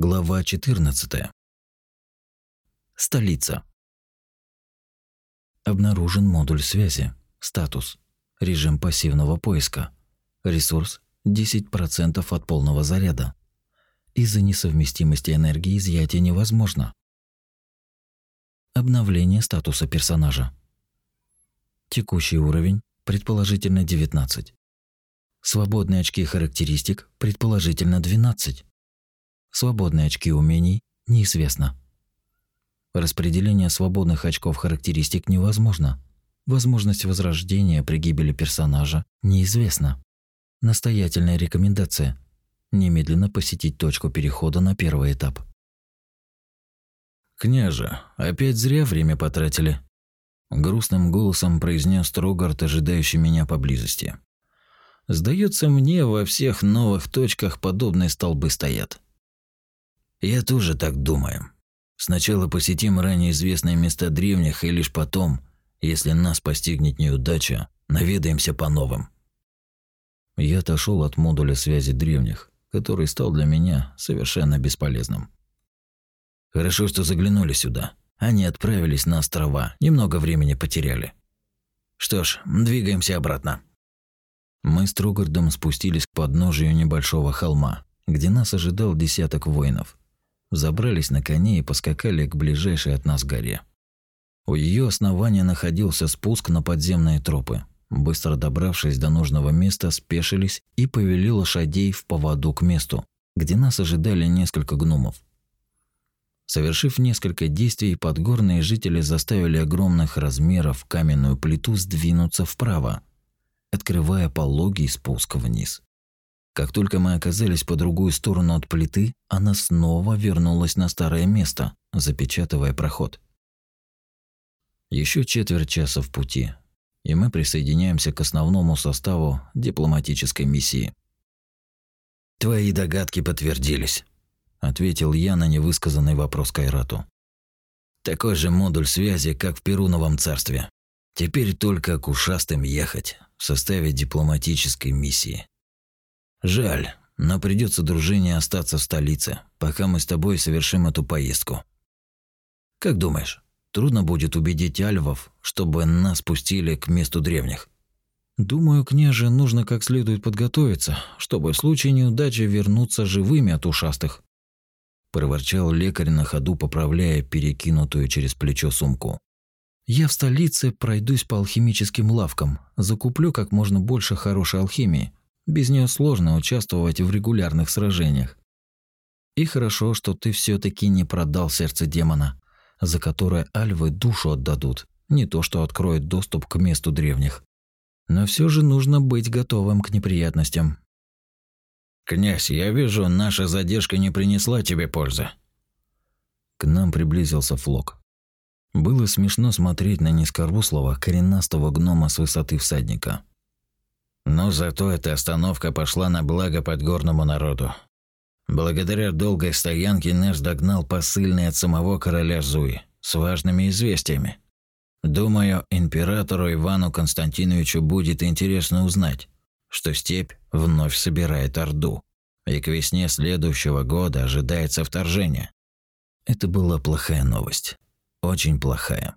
Глава 14. Столица. Обнаружен модуль связи. Статус. Режим пассивного поиска. Ресурс 10% от полного заряда. Из-за несовместимости энергии изъятие невозможно. Обновление статуса персонажа. Текущий уровень предположительно 19. Свободные очки характеристик предположительно 12. Свободные очки умений неизвестно. Распределение свободных очков характеристик невозможно. Возможность возрождения при гибели персонажа неизвестна. Настоятельная рекомендация – немедленно посетить точку перехода на первый этап. «Княже, опять зря время потратили», – грустным голосом произнес Трогард, ожидающий меня поблизости. «Сдается мне, во всех новых точках подобные столбы стоят». «Я тоже так думаю. Сначала посетим ранее известные места древних, и лишь потом, если нас постигнет неудача, наведаемся по новым». Я отошел от модуля связи древних, который стал для меня совершенно бесполезным. Хорошо, что заглянули сюда. Они отправились на острова, немного времени потеряли. Что ж, двигаемся обратно. Мы с Тругардом спустились к подножию небольшого холма, где нас ожидал десяток воинов. Забрались на коне и поскакали к ближайшей от нас горе. У ее основания находился спуск на подземные тропы. Быстро добравшись до нужного места, спешились и повели лошадей в поводу к месту, где нас ожидали несколько гномов. Совершив несколько действий, подгорные жители заставили огромных размеров каменную плиту сдвинуться вправо, открывая пологий спуск вниз. Как только мы оказались по другую сторону от плиты, она снова вернулась на старое место, запечатывая проход. Еще четверть часа в пути, и мы присоединяемся к основному составу дипломатической миссии. Твои догадки подтвердились, ответил я на невысказанный вопрос Кайрату. Такой же модуль связи, как в Перуновом царстве. Теперь только к ушастым ехать в составе дипломатической миссии. Жаль, но придется дружине остаться в столице, пока мы с тобой совершим эту поездку. Как думаешь, трудно будет убедить альвов, чтобы нас пустили к месту древних? Думаю, княже, нужно как следует подготовиться, чтобы в случае неудачи вернуться живыми от ушастых. Проворчал лекарь на ходу, поправляя перекинутую через плечо сумку. Я в столице пройдусь по алхимическим лавкам, закуплю как можно больше хорошей алхимии, без нее сложно участвовать в регулярных сражениях. И хорошо, что ты все таки не продал сердце демона, за которое альвы душу отдадут, не то что откроют доступ к месту древних. Но все же нужно быть готовым к неприятностям. «Князь, я вижу, наша задержка не принесла тебе пользы». К нам приблизился Флок. Было смешно смотреть на низкорослого, коренастого гнома с высоты всадника. Но зато эта остановка пошла на благо подгорному народу. Благодаря долгой стоянке нас догнал посыльный от самого короля Зуи с важными известиями. Думаю, императору Ивану Константиновичу будет интересно узнать, что степь вновь собирает Орду, и к весне следующего года ожидается вторжение. Это была плохая новость. Очень плохая.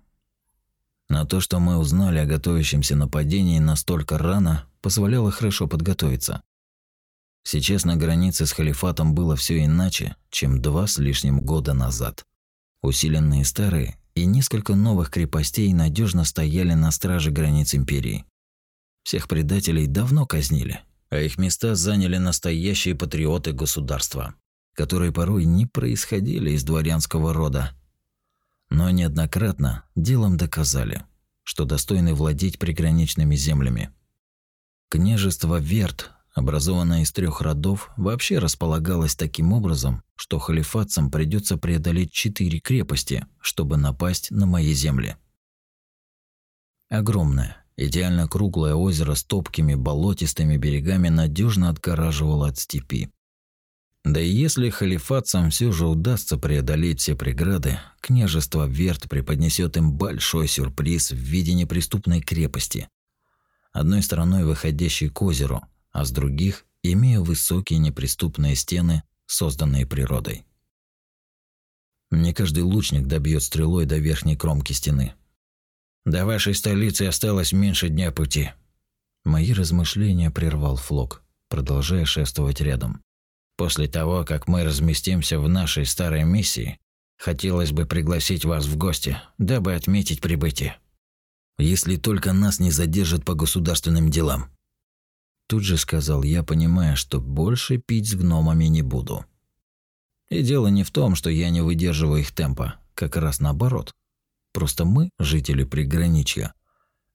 Но то, что мы узнали о готовящемся нападении настолько рано, позволяло хорошо подготовиться. Сейчас на границе с халифатом было все иначе, чем два с лишним года назад. Усиленные старые и несколько новых крепостей надежно стояли на страже границ империи. Всех предателей давно казнили, а их места заняли настоящие патриоты государства, которые порой не происходили из дворянского рода, но неоднократно делом доказали, что достойны владеть приграничными землями – Княжество Верт, образованное из трех родов, вообще располагалось таким образом, что халифатцам придется преодолеть четыре крепости, чтобы напасть на мои земли. Огромное, идеально круглое озеро с топкими болотистыми берегами надежно отгораживало от степи. Да и если халифатцам все же удастся преодолеть все преграды, княжество Верт преподнесет им большой сюрприз в виде неприступной крепости, одной стороной выходящей к озеру, а с других имея высокие неприступные стены, созданные природой. Мне каждый лучник добьет стрелой до верхней кромки стены. До вашей столицы осталось меньше дня пути. Мои размышления прервал Флок, продолжая шествовать рядом. После того, как мы разместимся в нашей старой миссии, хотелось бы пригласить вас в гости, дабы отметить прибытие. Если только нас не задержат по государственным делам. Тут же сказал я, понимая, что больше пить с гномами не буду. И дело не в том, что я не выдерживаю их темпа, как раз наоборот. Просто мы, жители приграничья,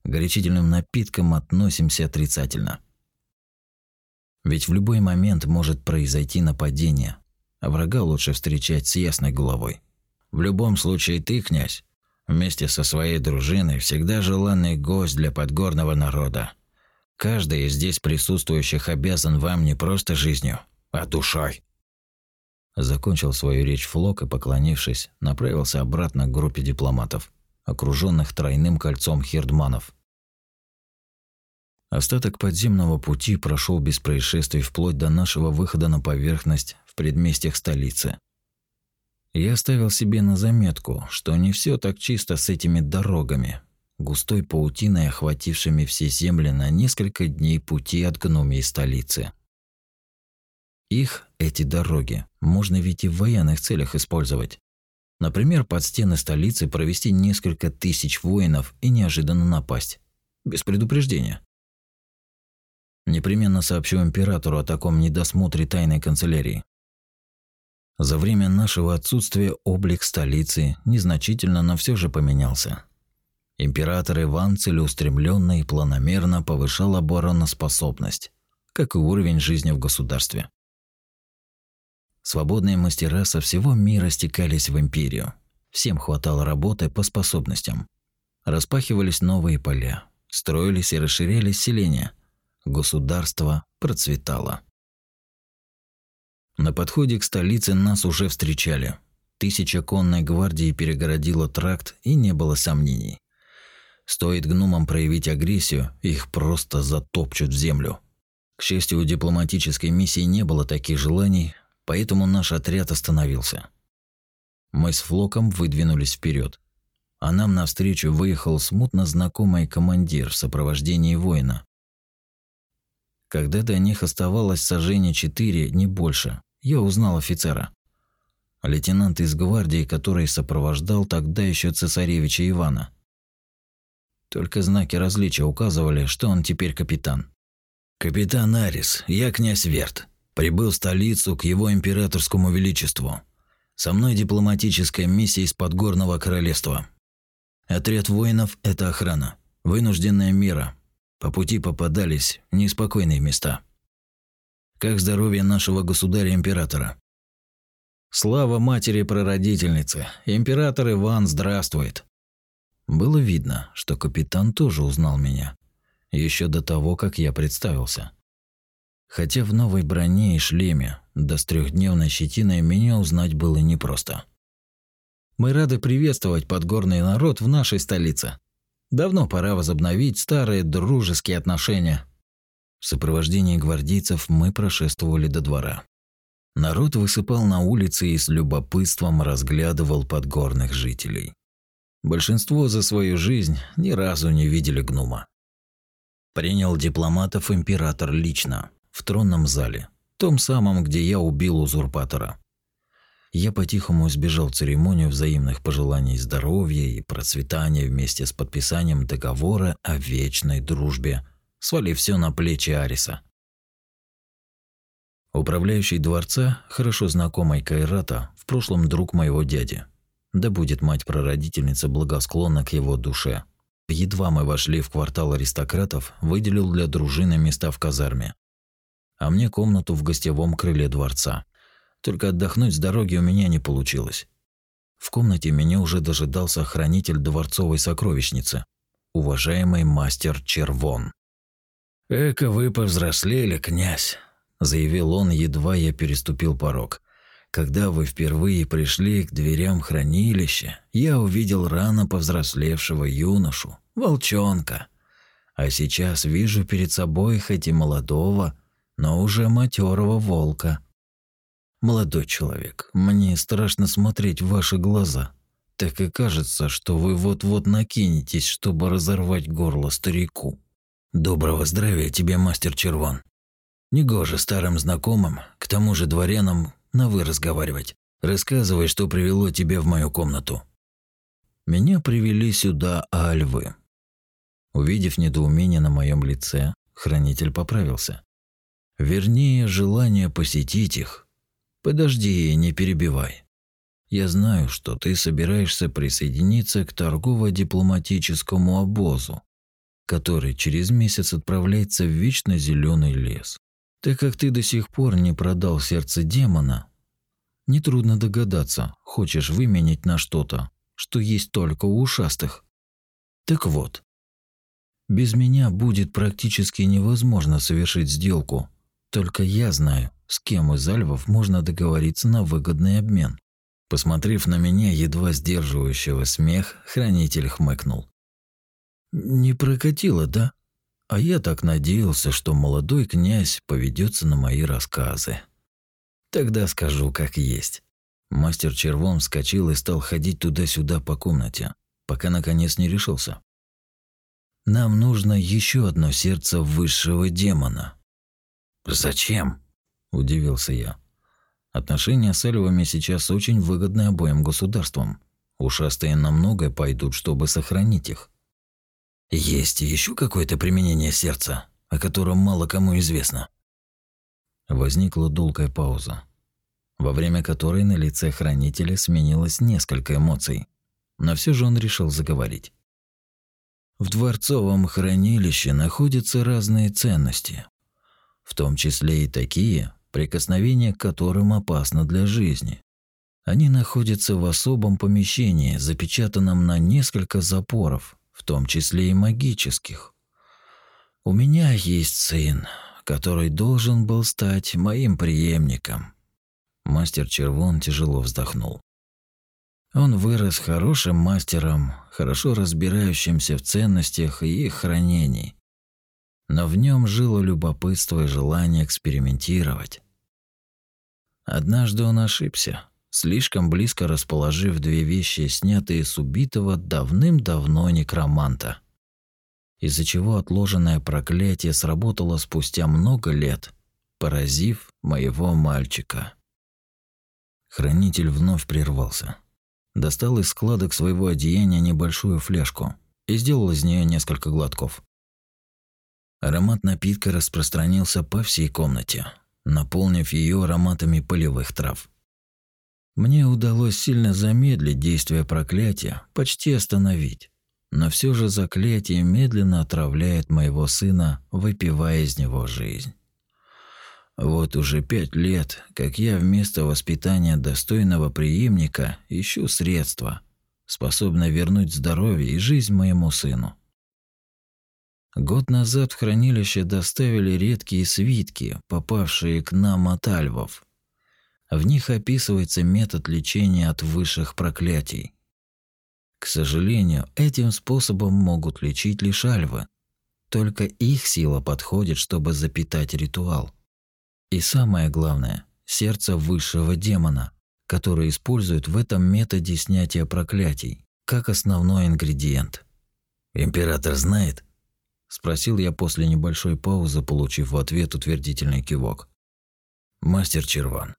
к горячительным напиткам относимся отрицательно. Ведь в любой момент может произойти нападение, а врага лучше встречать с ясной головой. В любом случае ты, князь, вместе со своей дружиной всегда желанный гость для подгорного народа. Каждый из здесь присутствующих обязан вам не просто жизнью, а душой. Закончил свою речь Флок и, поклонившись, направился обратно к группе дипломатов, окруженных тройным кольцом хирдманов. Остаток подземного пути прошел без происшествий вплоть до нашего выхода на поверхность в предместьях столицы. Я оставил себе на заметку, что не все так чисто с этими дорогами, густой паутиной, охватившими все земли на несколько дней пути от гномии столицы. Их, эти дороги, можно ведь и в военных целях использовать. Например, под стены столицы провести несколько тысяч воинов и неожиданно напасть. Без предупреждения. Непременно сообщу императору о таком недосмотре тайной канцелярии. За время нашего отсутствия облик столицы незначительно, но все же поменялся. Император Иван целеустремленно и планомерно повышал обороноспособность, как и уровень жизни в государстве. Свободные мастера со всего мира стекались в империю. Всем хватало работы по способностям. Распахивались новые поля, строились и расширялись селения. Государство процветало. На подходе к столице нас уже встречали. Тысяча конной гвардии перегородила тракт, и не было сомнений. Стоит гномам проявить агрессию, их просто затопчут в землю. К счастью, у дипломатической миссии не было таких желаний, поэтому наш отряд остановился. Мы с Флоком выдвинулись вперед, а нам навстречу выехал смутно знакомый командир в сопровождении воина. Когда до них оставалось сожжение четыре, не больше, я узнал офицера. Лейтенант из гвардии, который сопровождал тогда еще цесаревича Ивана. Только знаки различия указывали, что он теперь капитан. «Капитан Арис, я князь Верт», Прибыл в столицу к его императорскому величеству. Со мной дипломатическая миссия из Подгорного королевства. Отряд воинов – это охрана. Вынужденная мера. По пути попадались неспокойные места. Как здоровье нашего государя-императора? Слава матери-прародительницы! Император Иван здравствует! Было видно, что капитан тоже узнал меня. Еще до того, как я представился. Хотя в новой броне и шлеме, да с трехдневной щетиной меня узнать было непросто. Мы рады приветствовать подгорный народ в нашей столице. Давно пора возобновить старые дружеские отношения. В сопровождении гвардейцев мы прошествовали до двора. Народ высыпал на улицы и с любопытством разглядывал подгорных жителей. Большинство за свою жизнь ни разу не видели гнума. Принял дипломатов император лично в тронном зале, том самом, где я убил узурпатора. Я по-тихому избежал церемонию взаимных пожеланий здоровья и процветания вместе с подписанием договора о вечной дружбе, свалив все на плечи Ариса. Управляющий дворца, хорошо знакомый Кайрата, в прошлом друг моего дяди. Да будет мать-прародительница благосклонна к его душе. Едва мы вошли в квартал аристократов, выделил для дружины места в казарме а мне комнату в гостевом крыле дворца. Только отдохнуть с дороги у меня не получилось. В комнате меня уже дожидался хранитель дворцовой сокровищницы, уважаемый мастер Червон. «Эка вы повзрослели, князь», – заявил он, едва я переступил порог. «Когда вы впервые пришли к дверям хранилища, я увидел рано повзрослевшего юношу, волчонка. А сейчас вижу перед собой хоть и молодого, но уже матерого волка. Молодой человек, мне страшно смотреть в ваши глаза. Так и кажется, что вы вот-вот накинетесь, чтобы разорвать горло старику. Доброго здравия тебе, мастер Червон. Негоже старым знакомым, к тому же дворянам, на «вы» разговаривать. Рассказывай, что привело тебя в мою комнату. Меня привели сюда альвы. Увидев недоумение на моем лице, хранитель поправился. Вернее, желание посетить их. Подожди, не перебивай. Я знаю, что ты собираешься присоединиться к торгово-дипломатическому обозу, который через месяц отправляется в вечно зеленый лес. Так как ты до сих пор не продал сердце демона, нетрудно догадаться, хочешь выменять на что-то, что есть только у ушастых. Так вот, без меня будет практически невозможно совершить сделку. Только я знаю, с кем из альвов можно договориться на выгодный обмен. Посмотрев на меня, едва сдерживающего смех, хранитель хмыкнул. «Не прокатило, да? А я так надеялся, что молодой князь поведется на мои рассказы. Тогда скажу, как есть». Мастер Червон вскочил и стал ходить туда-сюда по комнате, пока наконец не решился. «Нам нужно еще одно сердце высшего демона». «Зачем?» – удивился я. Отношения с эльвами сейчас очень выгодны обоим государствам. Ушастые на многое пойдут, чтобы сохранить их. Есть еще какое-то применение сердца, о котором мало кому известно. Возникла долгая пауза, во время которой на лице хранителя сменилось несколько эмоций, но все же он решил заговорить. В дворцовом хранилище находятся разные ценности, в том числе и такие, прикосновение к которым опасно для жизни. Они находятся в особом помещении, запечатанном на несколько запоров, в том числе и магических. У меня есть сын, который должен был стать моим преемником. Мастер Червон тяжело вздохнул. Он вырос хорошим мастером, хорошо разбирающимся в ценностях и их хранении. Но в нем жило любопытство и желание экспериментировать. Однажды он ошибся, слишком близко расположив две вещи, снятые с убитого давным-давно некроманта. Из-за чего отложенное проклятие сработало спустя много лет, поразив моего мальчика. Хранитель вновь прервался. Достал из складок своего одеяния небольшую фляжку и сделал из нее несколько глотков. Аромат напитка распространился по всей комнате, наполнив ее ароматами полевых трав. Мне удалось сильно замедлить действие проклятия, почти остановить. Но все же заклятие медленно отравляет моего сына, выпивая из него жизнь. Вот уже пять лет, как я вместо воспитания достойного преемника ищу средства, способное вернуть здоровье и жизнь моему сыну. Год назад в хранилище доставили редкие свитки, попавшие к нам от альвов. В них описывается метод лечения от высших проклятий. К сожалению, этим способом могут лечить лишь альвы. Только их сила подходит, чтобы запитать ритуал. И самое главное – сердце высшего демона, которое используют в этом методе снятия проклятий, как основной ингредиент. Император знает, Спросил я после небольшой паузы, получив в ответ утвердительный кивок. «Мастер Черван,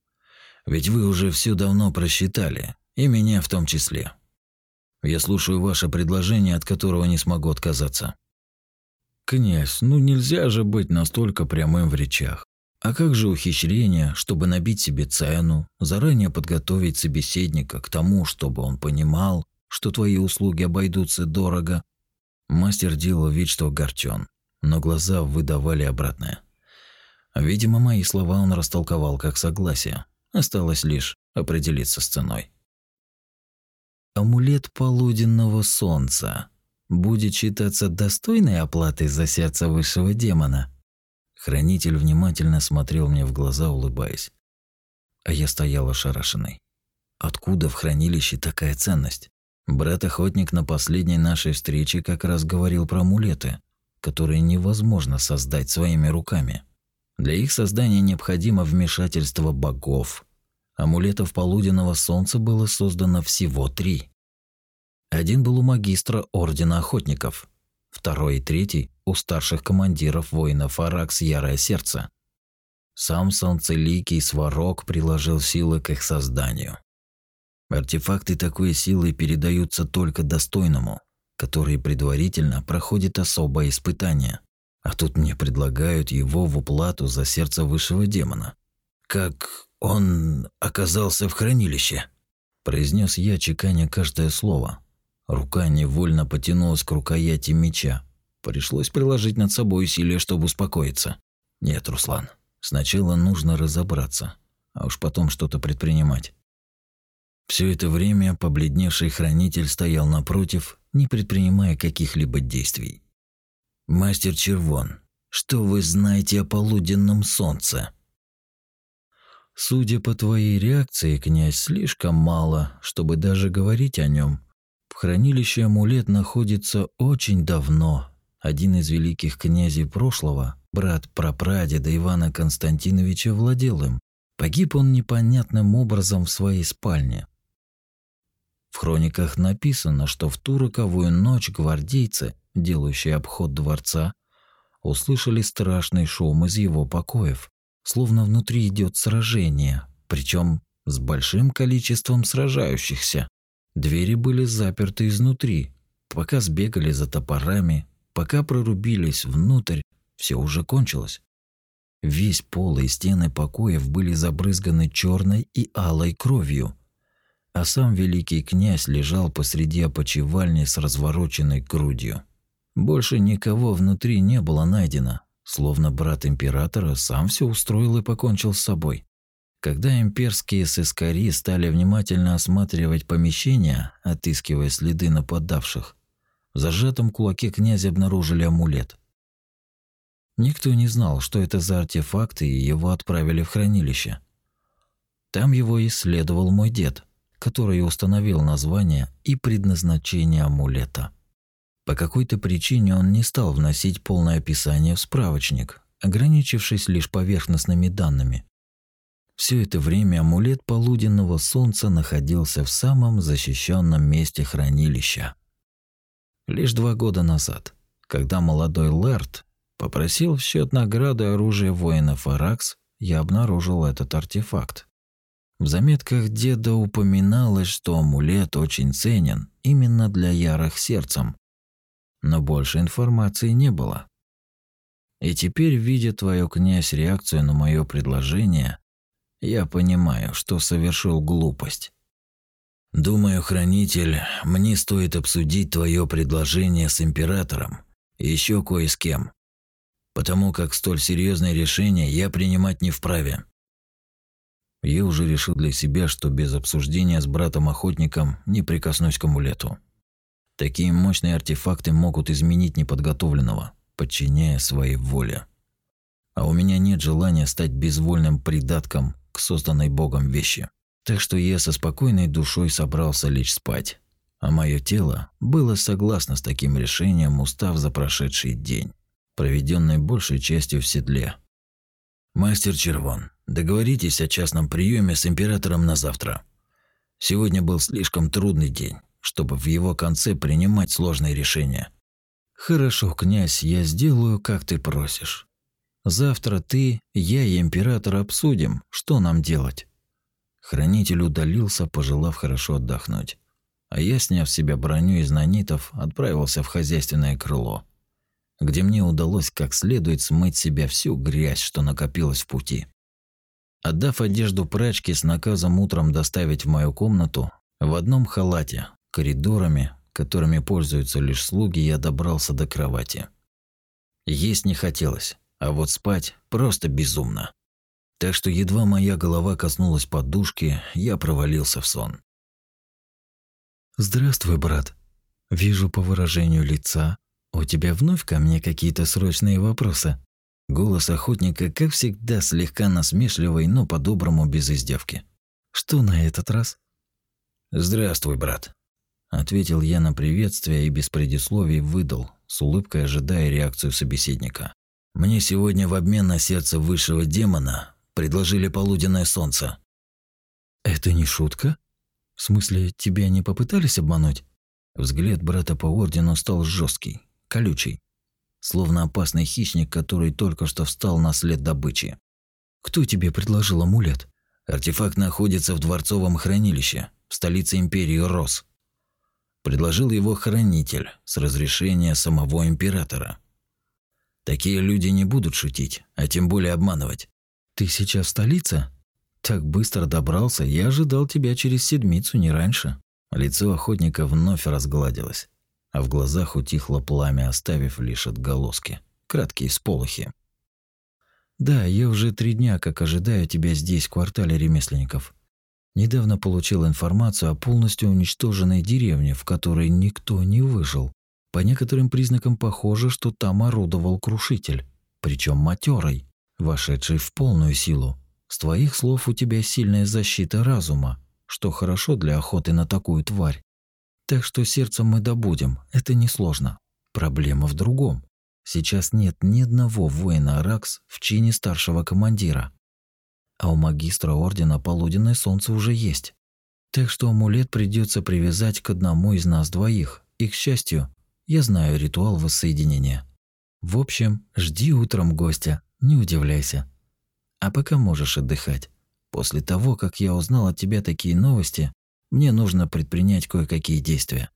ведь вы уже все давно просчитали, и меня в том числе. Я слушаю ваше предложение, от которого не смогу отказаться». «Князь, ну нельзя же быть настолько прямым в речах. А как же ухищрение, чтобы набить себе цену, заранее подготовить собеседника к тому, чтобы он понимал, что твои услуги обойдутся дорого, Мастер делал вид, что огорчен, но глаза выдавали обратное. Видимо, мои слова он растолковал как согласие. Осталось лишь определиться с ценой. Амулет полуденного солнца будет считаться достойной оплатой за сердце высшего демона. Хранитель внимательно смотрел мне в глаза, улыбаясь. А я стоял ошарашенный. Откуда в хранилище такая ценность? Брат-охотник на последней нашей встрече как раз говорил про амулеты, которые невозможно создать своими руками. Для их создания необходимо вмешательство богов, Амулетов полуденного солнца было создано всего три. Один был у магистра Ордена Охотников, второй и третий у старших командиров воинов Аракс Ярое Сердце. Сам Солнцеликий Сварог приложил силы к их созданию. Артефакты такой силы передаются только достойному, который предварительно проходит особое испытание. А тут мне предлагают его в уплату за сердце высшего демона. Как он оказался в хранилище, произнес я, чеканя каждое слово. Рука невольно потянулась к рукояти меча. Пришлось приложить над собой усилия, чтобы успокоиться. Нет, Руслан, сначала нужно разобраться, а уж потом что-то предпринимать. Все это время побледневший хранитель стоял напротив, не предпринимая каких-либо действий. «Мастер Червон, что вы знаете о полуденном солнце?» «Судя по твоей реакции, князь, слишком мало, чтобы даже говорить о нем. В хранилище амулет находится очень давно. Один из великих князей прошлого, брат прапрадеда Ивана Константиновича, владел им. Погиб он непонятным образом в своей спальне. В хрониках написано, что в ту роковую ночь гвардейцы, делающие обход дворца, услышали страшный шум из его покоев, словно внутри идет сражение, причем с большим количеством сражающихся. Двери были заперты изнутри. Пока сбегали за топорами, пока прорубились внутрь, все уже кончилось. Весь пол и стены покоев были забрызганы черной и алой кровью а сам великий князь лежал посреди опочивальни с развороченной грудью. Больше никого внутри не было найдено, словно брат императора сам все устроил и покончил с собой. Когда имперские сыскари стали внимательно осматривать помещение, отыскивая следы нападавших, в зажатом кулаке князя обнаружили амулет. Никто не знал, что это за артефакт, и его отправили в хранилище. Там его исследовал мой дед – который установил название и предназначение амулета. По какой-то причине он не стал вносить полное описание в справочник, ограничившись лишь поверхностными данными. Все это время амулет полуденного солнца находился в самом защищенном месте хранилища. Лишь два года назад, когда молодой Лэрд попросил в счет награды оружия воинов Аракс, я обнаружил этот артефакт. В заметках деда упоминалось, что амулет очень ценен именно для ярых сердцем. Но больше информации не было. И теперь, видя твою, князь, реакцию на мое предложение, я понимаю, что совершил глупость. Думаю, хранитель, мне стоит обсудить твое предложение с императором и еще кое с кем, потому как столь серьезное решение я принимать не вправе. Я уже решил для себя, что без обсуждения с братом-охотником не прикоснусь к амулету. Такие мощные артефакты могут изменить неподготовленного, подчиняя своей воле. А у меня нет желания стать безвольным придатком к созданной Богом вещи. Так что я со спокойной душой собрался лечь спать. А мое тело было согласно с таким решением, устав за прошедший день, проведенный большей частью в седле. Мастер Червон, Договоритесь о частном приеме с императором на завтра. Сегодня был слишком трудный день, чтобы в его конце принимать сложные решения. Хорошо, князь, я сделаю, как ты просишь. Завтра ты, я и император обсудим, что нам делать. Хранитель удалился, пожелав хорошо отдохнуть. А я, сняв с себя броню из нанитов, отправился в хозяйственное крыло, где мне удалось как следует смыть себя всю грязь, что накопилась в пути. Отдав одежду прачке с наказом утром доставить в мою комнату, в одном халате, коридорами, которыми пользуются лишь слуги, я добрался до кровати. Есть не хотелось, а вот спать просто безумно. Так что едва моя голова коснулась подушки, я провалился в сон. «Здравствуй, брат. Вижу по выражению лица, у тебя вновь ко мне какие-то срочные вопросы». Голос охотника, как всегда, слегка насмешливый, но по-доброму без издевки. «Что на этот раз?» «Здравствуй, брат», – ответил я на приветствие и без предисловий выдал, с улыбкой ожидая реакцию собеседника. «Мне сегодня в обмен на сердце высшего демона предложили полуденное солнце». Это не шутка? В смысле, тебя не попытались обмануть? Взгляд брата по ордену стал жесткий, колючий, словно опасный хищник, который только что встал на след добычи. Кто тебе предложил амулет? Артефакт находится в дворцовом хранилище в столице империи Рос. Предложил его хранитель с разрешения самого императора. Такие люди не будут шутить, а тем более обманывать. Ты сейчас в столице? Так быстро добрался, я ожидал тебя через седмицу, не раньше. Лицо охотника вновь разгладилось, а в глазах утихло пламя, оставив лишь отголоски, краткие сполохи. Да, я уже три дня как ожидаю тебя здесь, в квартале ремесленников. Недавно получил информацию о полностью уничтоженной деревне, в которой никто не выжил. По некоторым признакам похоже, что там орудовал крушитель, причем матерый, вошедший в полную силу. С твоих слов у тебя сильная защита разума, что хорошо для охоты на такую тварь. Так что сердцем мы добудем, это несложно. Проблема в другом. Сейчас нет ни одного воина Аракс в чине старшего командира а у магистра ордена полуденное солнце уже есть. Так что амулет придется привязать к одному из нас двоих. И, к счастью, я знаю ритуал воссоединения. В общем, жди утром гостя, не удивляйся. А пока можешь отдыхать. После того, как я узнал от тебя такие новости, мне нужно предпринять кое-какие действия.